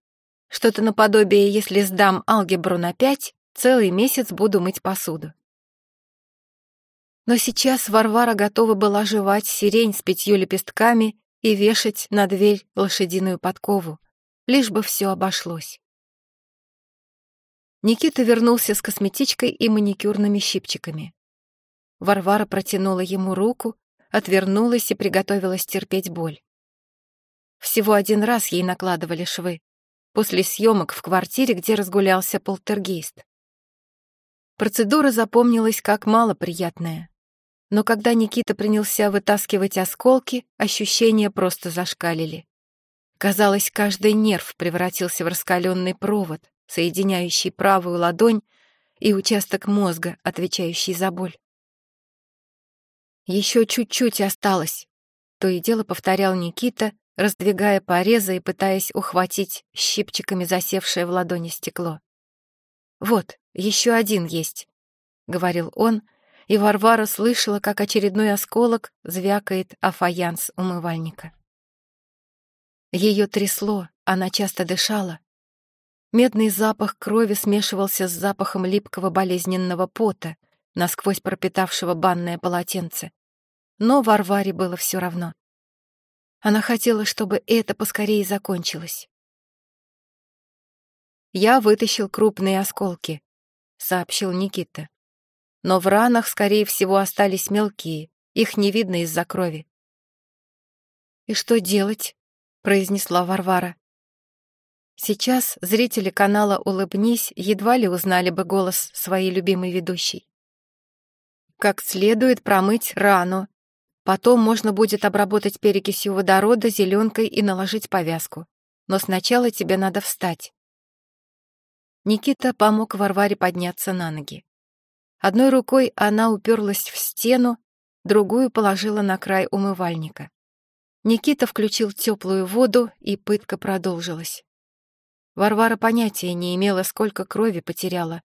Что-то наподобие, если сдам алгебру на пять, целый месяц буду мыть посуду. Но сейчас Варвара готова была жевать сирень с пятью лепестками и вешать на дверь лошадиную подкову, лишь бы все обошлось. Никита вернулся с косметичкой и маникюрными щипчиками. Варвара протянула ему руку, отвернулась и приготовилась терпеть боль. Всего один раз ей накладывали швы, после съемок в квартире, где разгулялся полтергейст. Процедура запомнилась как малоприятная. Но когда Никита принялся вытаскивать осколки, ощущения просто зашкалили. Казалось, каждый нерв превратился в раскаленный провод, соединяющий правую ладонь и участок мозга, отвечающий за боль. «Еще чуть-чуть осталось», — то и дело повторял Никита, раздвигая порезы и пытаясь ухватить щипчиками засевшее в ладони стекло. «Вот, еще один есть», — говорил он, и Варвара слышала, как очередной осколок звякает о фаянс умывальника. Ее трясло, она часто дышала. Медный запах крови смешивался с запахом липкого болезненного пота, насквозь пропитавшего банное полотенце. Но Варваре было все равно. Она хотела, чтобы это поскорее закончилось. «Я вытащил крупные осколки», — сообщил Никита но в ранах, скорее всего, остались мелкие, их не видно из-за крови. «И что делать?» — произнесла Варвара. Сейчас зрители канала «Улыбнись» едва ли узнали бы голос своей любимой ведущей. Как следует промыть рану. Потом можно будет обработать перекисью водорода, зеленкой и наложить повязку. Но сначала тебе надо встать. Никита помог Варваре подняться на ноги. Одной рукой она уперлась в стену, другую положила на край умывальника. Никита включил теплую воду, и пытка продолжилась. Варвара понятия не имела, сколько крови потеряла,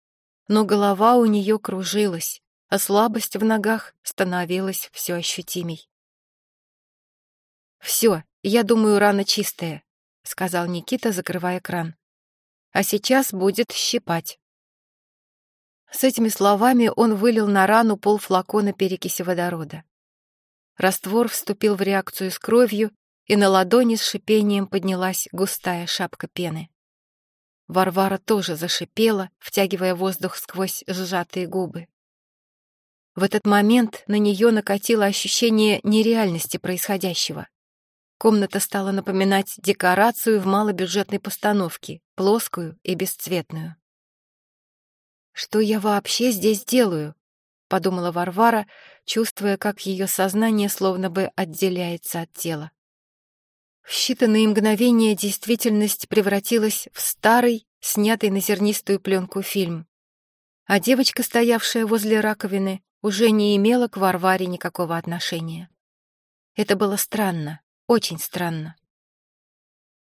но голова у нее кружилась, а слабость в ногах становилась все ощутимей. «Все, я думаю, рана чистая», — сказал Никита, закрывая кран. «А сейчас будет щипать». С этими словами он вылил на рану полфлакона перекиси водорода. Раствор вступил в реакцию с кровью, и на ладони с шипением поднялась густая шапка пены. Варвара тоже зашипела, втягивая воздух сквозь сжатые губы. В этот момент на нее накатило ощущение нереальности происходящего. Комната стала напоминать декорацию в малобюджетной постановке, плоскую и бесцветную. «Что я вообще здесь делаю?» — подумала Варвара, чувствуя, как ее сознание словно бы отделяется от тела. В считанные мгновения действительность превратилась в старый, снятый на зернистую пленку фильм. А девочка, стоявшая возле раковины, уже не имела к Варваре никакого отношения. Это было странно, очень странно.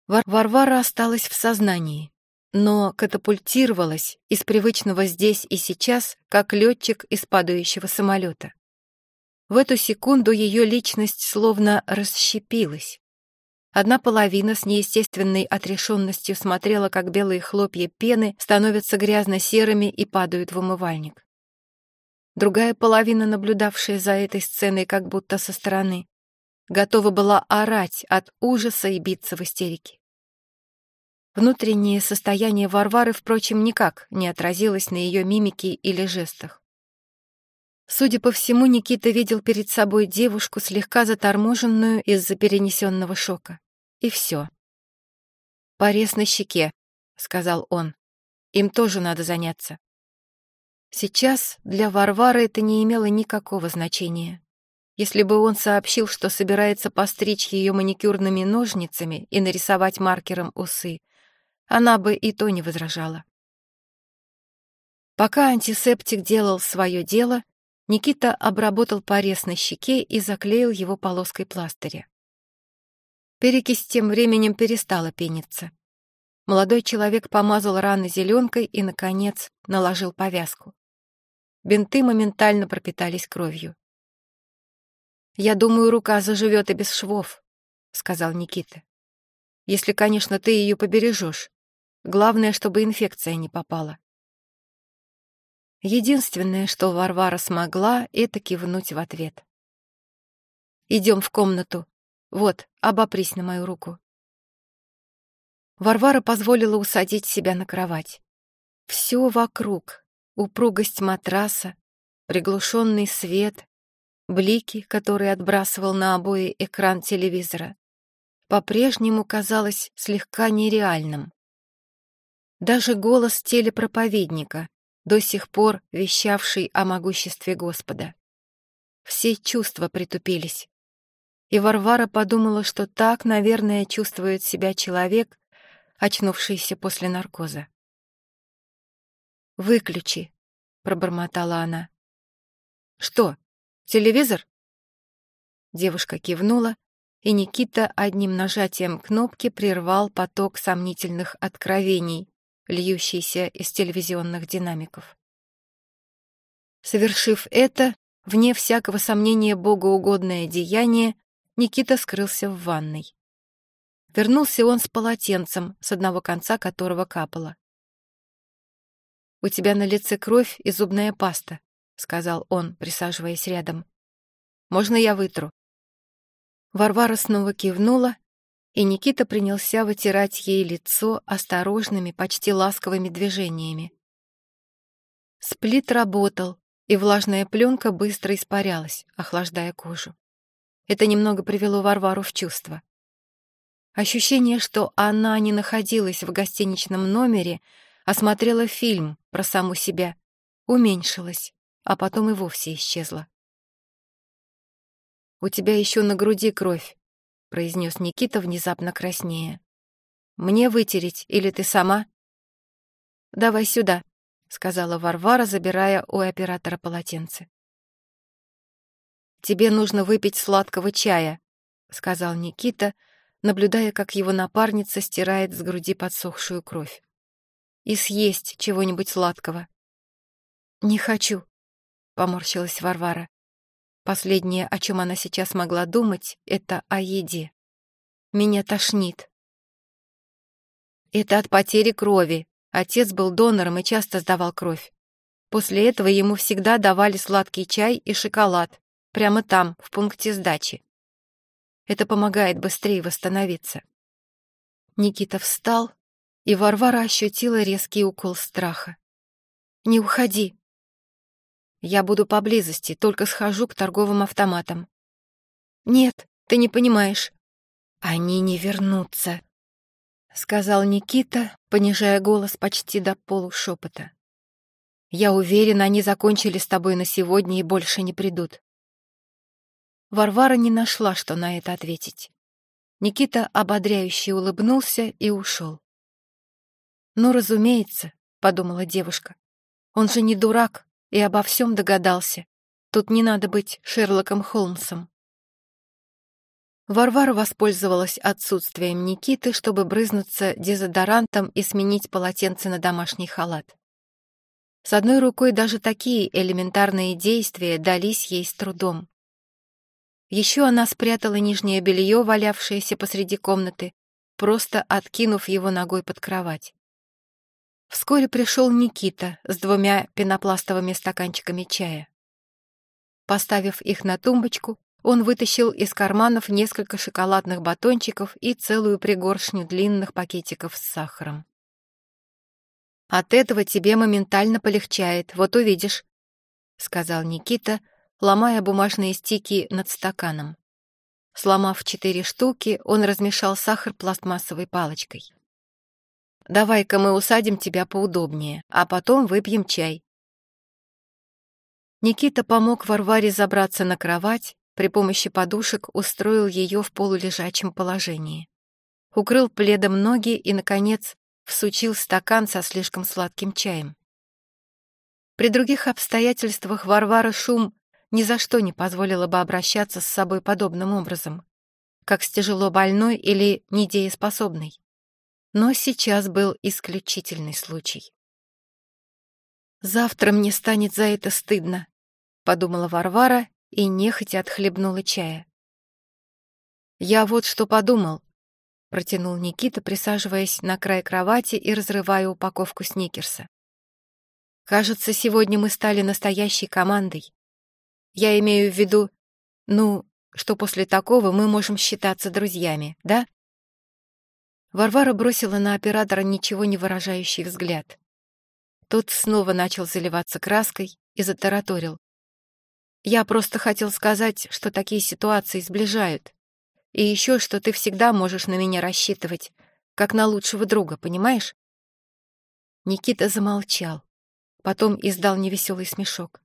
Вар Варвара осталась в сознании но катапультировалась из привычного здесь и сейчас, как летчик из падающего самолета. В эту секунду ее личность словно расщепилась. Одна половина с неестественной отрешенностью смотрела, как белые хлопья пены становятся грязно-серыми и падают в умывальник. Другая половина, наблюдавшая за этой сценой как будто со стороны, готова была орать от ужаса и биться в истерике. Внутреннее состояние Варвары, впрочем, никак не отразилось на ее мимике или жестах. Судя по всему, Никита видел перед собой девушку, слегка заторможенную из-за перенесенного шока. И все. «Порез на щеке», — сказал он. «Им тоже надо заняться». Сейчас для Варвары это не имело никакого значения. Если бы он сообщил, что собирается постричь ее маникюрными ножницами и нарисовать маркером усы, она бы и то не возражала. Пока антисептик делал свое дело, Никита обработал порез на щеке и заклеил его полоской пластыря. Перекись тем временем перестала пениться. Молодой человек помазал раны зеленкой и, наконец, наложил повязку. Бинты моментально пропитались кровью. «Я думаю, рука заживет и без швов», — сказал Никита. «Если, конечно, ты ее побережешь. Главное, чтобы инфекция не попала». Единственное, что Варвара смогла, это кивнуть в ответ. «Идем в комнату. Вот, обопрись на мою руку». Варвара позволила усадить себя на кровать. Все вокруг — упругость матраса, приглушенный свет, блики, которые отбрасывал на обои экран телевизора, по-прежнему казалось слегка нереальным. Даже голос телепроповедника, до сих пор вещавший о могуществе Господа. Все чувства притупились. И Варвара подумала, что так, наверное, чувствует себя человек, очнувшийся после наркоза. «Выключи», — пробормотала она. «Что, телевизор?» Девушка кивнула, и Никита одним нажатием кнопки прервал поток сомнительных откровений, льющийся из телевизионных динамиков. Совершив это, вне всякого сомнения богоугодное деяние, Никита скрылся в ванной. Вернулся он с полотенцем, с одного конца которого капало. «У тебя на лице кровь и зубная паста», — сказал он, присаживаясь рядом. «Можно я вытру?» Варвара снова кивнула, и Никита принялся вытирать ей лицо осторожными, почти ласковыми движениями. Сплит работал, и влажная пленка быстро испарялась, охлаждая кожу. Это немного привело Варвару в чувство. Ощущение, что она не находилась в гостиничном номере, а смотрела фильм про саму себя, уменьшилось, а потом и вовсе исчезло. «У тебя еще на груди кровь», — произнес Никита внезапно краснее. «Мне вытереть или ты сама?» «Давай сюда», — сказала Варвара, забирая у оператора полотенце. «Тебе нужно выпить сладкого чая», — сказал Никита, наблюдая, как его напарница стирает с груди подсохшую кровь. «И съесть чего-нибудь сладкого». «Не хочу», — поморщилась Варвара. Последнее, о чем она сейчас могла думать, это о еде. Меня тошнит. Это от потери крови. Отец был донором и часто сдавал кровь. После этого ему всегда давали сладкий чай и шоколад. Прямо там, в пункте сдачи. Это помогает быстрее восстановиться. Никита встал, и Варвара ощутила резкий укол страха. «Не уходи», я буду поблизости, только схожу к торговым автоматам. Нет, ты не понимаешь. Они не вернутся, сказал Никита, понижая голос почти до полушепота. Я уверен, они закончили с тобой на сегодня и больше не придут. Варвара не нашла, что на это ответить. Никита ободряюще улыбнулся и ушел. «Ну, разумеется», — подумала девушка. «Он же не дурак, и обо всем догадался. Тут не надо быть Шерлоком Холмсом. Варвара воспользовалась отсутствием Никиты, чтобы брызнуться дезодорантом и сменить полотенце на домашний халат. С одной рукой даже такие элементарные действия дались ей с трудом. Еще она спрятала нижнее белье, валявшееся посреди комнаты, просто откинув его ногой под кровать. Вскоре пришел Никита с двумя пенопластовыми стаканчиками чая. Поставив их на тумбочку, он вытащил из карманов несколько шоколадных батончиков и целую пригоршню длинных пакетиков с сахаром. «От этого тебе моментально полегчает, вот увидишь», — сказал Никита, ломая бумажные стики над стаканом. Сломав четыре штуки, он размешал сахар пластмассовой палочкой. «Давай-ка мы усадим тебя поудобнее, а потом выпьем чай». Никита помог Варваре забраться на кровать, при помощи подушек устроил ее в полулежачем положении. Укрыл пледом ноги и, наконец, всучил стакан со слишком сладким чаем. При других обстоятельствах Варвара Шум ни за что не позволила бы обращаться с собой подобным образом, как с тяжело больной или недееспособной. Но сейчас был исключительный случай. «Завтра мне станет за это стыдно», — подумала Варвара и нехотя отхлебнула чая. «Я вот что подумал», — протянул Никита, присаживаясь на край кровати и разрывая упаковку сникерса. «Кажется, сегодня мы стали настоящей командой. Я имею в виду, ну, что после такого мы можем считаться друзьями, да?» Варвара бросила на оператора ничего не выражающий взгляд. Тот снова начал заливаться краской и затараторил. «Я просто хотел сказать, что такие ситуации сближают. И еще, что ты всегда можешь на меня рассчитывать, как на лучшего друга, понимаешь?» Никита замолчал, потом издал невеселый смешок.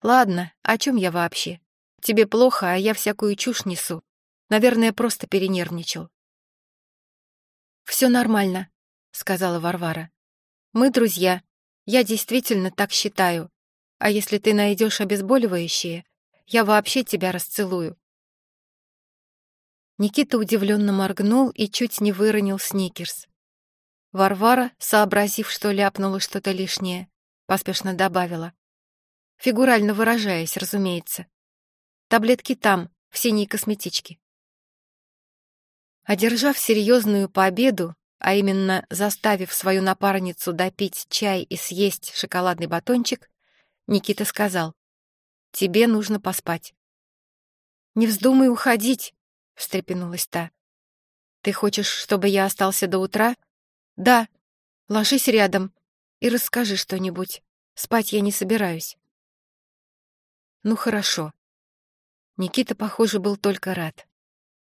Ладно, о чем я вообще? Тебе плохо, а я всякую чушь несу. Наверное, просто перенервничал. Все нормально, сказала Варвара. Мы друзья. Я действительно так считаю. А если ты найдешь обезболивающее, я вообще тебя расцелую. Никита удивленно моргнул и чуть не выронил сникерс. Варвара, сообразив, что ляпнула что-то лишнее, поспешно добавила. Фигурально выражаясь, разумеется. Таблетки там, в синей косметичке. Одержав серьезную победу, а именно заставив свою напарницу допить чай и съесть шоколадный батончик, Никита сказал, «Тебе нужно поспать». «Не вздумай уходить», — встрепенулась та. «Ты хочешь, чтобы я остался до утра?» «Да. Ложись рядом и расскажи что-нибудь. Спать я не собираюсь». Ну хорошо. Никита, похоже, был только рад.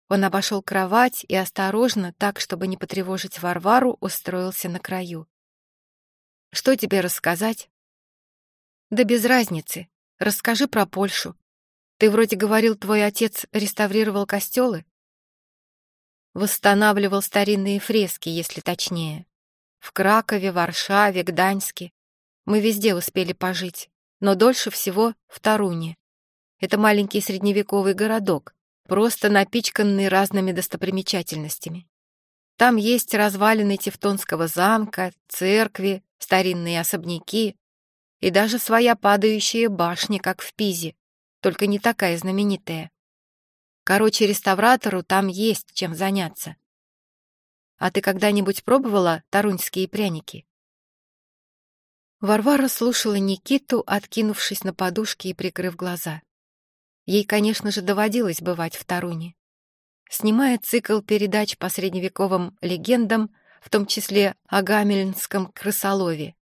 Он обошел кровать и осторожно, так, чтобы не потревожить Варвару, устроился на краю. «Что тебе рассказать?» «Да без разницы. Расскажи про Польшу. Ты вроде говорил, твой отец реставрировал костелы?» Восстанавливал старинные фрески, если точнее. В Кракове, Варшаве, Гданьске. Мы везде успели пожить но дольше всего в Таруне. Это маленький средневековый городок, просто напичканный разными достопримечательностями. Там есть развалины Тевтонского замка, церкви, старинные особняки и даже своя падающая башня, как в Пизе, только не такая знаменитая. Короче, реставратору там есть чем заняться. А ты когда-нибудь пробовала таруньские пряники? Варвара слушала Никиту, откинувшись на подушке и прикрыв глаза. Ей, конечно же, доводилось бывать в Таруне. Снимая цикл передач по средневековым легендам, в том числе о Гамельнском крысолове,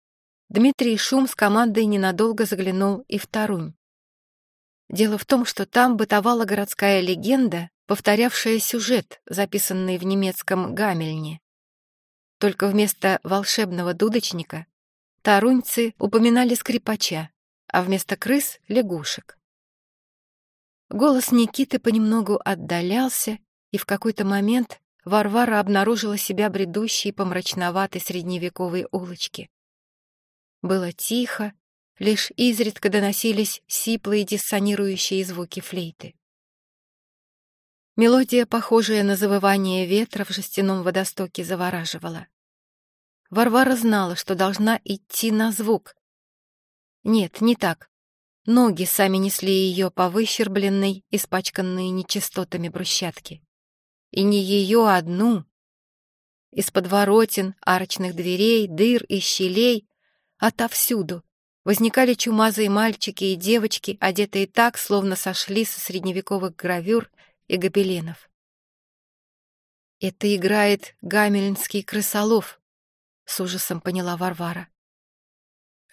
Дмитрий Шум с командой ненадолго заглянул и в Тарунь. Дело в том, что там бытовала городская легенда, повторявшая сюжет, записанный в немецком Гамельне. Только вместо волшебного дудочника Таруньцы упоминали скрипача, а вместо крыс — лягушек. Голос Никиты понемногу отдалялся, и в какой-то момент Варвара обнаружила себя бредущей по мрачноватой средневековой улочке. Было тихо, лишь изредка доносились сиплые диссонирующие звуки флейты. Мелодия, похожая на завывание ветра в жестяном водостоке, завораживала. Варвара знала, что должна идти на звук. Нет, не так. Ноги сами несли ее по выщербленной, испачканной нечистотами брусчатке. И не ее одну. Из подворотен, арочных дверей, дыр и щелей, отовсюду, возникали чумазые мальчики и девочки, одетые так, словно сошли со средневековых гравюр и гобеленов. «Это играет гамельнский крысолов», — с ужасом поняла Варвара.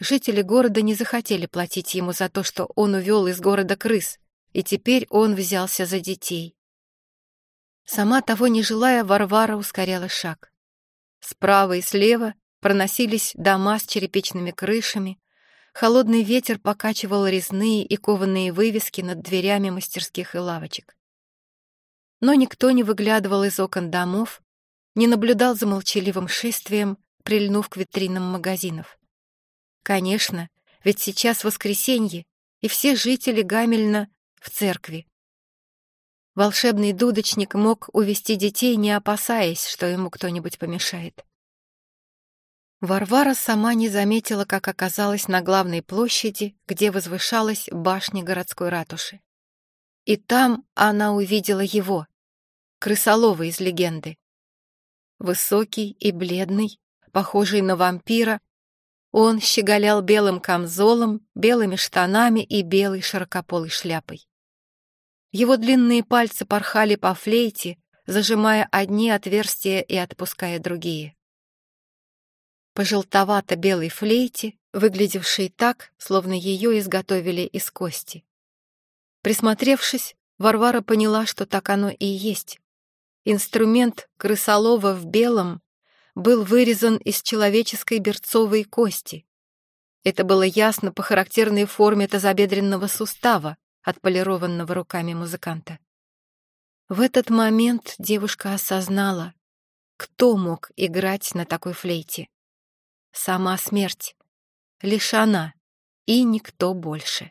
Жители города не захотели платить ему за то, что он увел из города крыс, и теперь он взялся за детей. Сама того не желая, Варвара ускоряла шаг. Справа и слева проносились дома с черепичными крышами, холодный ветер покачивал резные и кованые вывески над дверями мастерских и лавочек. Но никто не выглядывал из окон домов, не наблюдал за молчаливым шествием, прильнув к витринам магазинов. Конечно, ведь сейчас воскресенье, и все жители Гамельна в церкви. Волшебный дудочник мог увести детей, не опасаясь, что ему кто-нибудь помешает. Варвара сама не заметила, как оказалась на главной площади, где возвышалась башня городской ратуши. И там она увидела его, крысолова из легенды. Высокий и бледный, похожий на вампира, он щеголял белым камзолом, белыми штанами и белой широкополой шляпой. Его длинные пальцы порхали по флейте, зажимая одни отверстия и отпуская другие по желтовато-белой флейте, выглядевшей так, словно ее изготовили из кости. Присмотревшись, Варвара поняла, что так оно и есть. Инструмент крысолова в белом был вырезан из человеческой берцовой кости. Это было ясно по характерной форме тазобедренного сустава, отполированного руками музыканта. В этот момент девушка осознала, кто мог играть на такой флейте. Сама смерть. Лишь она и никто больше.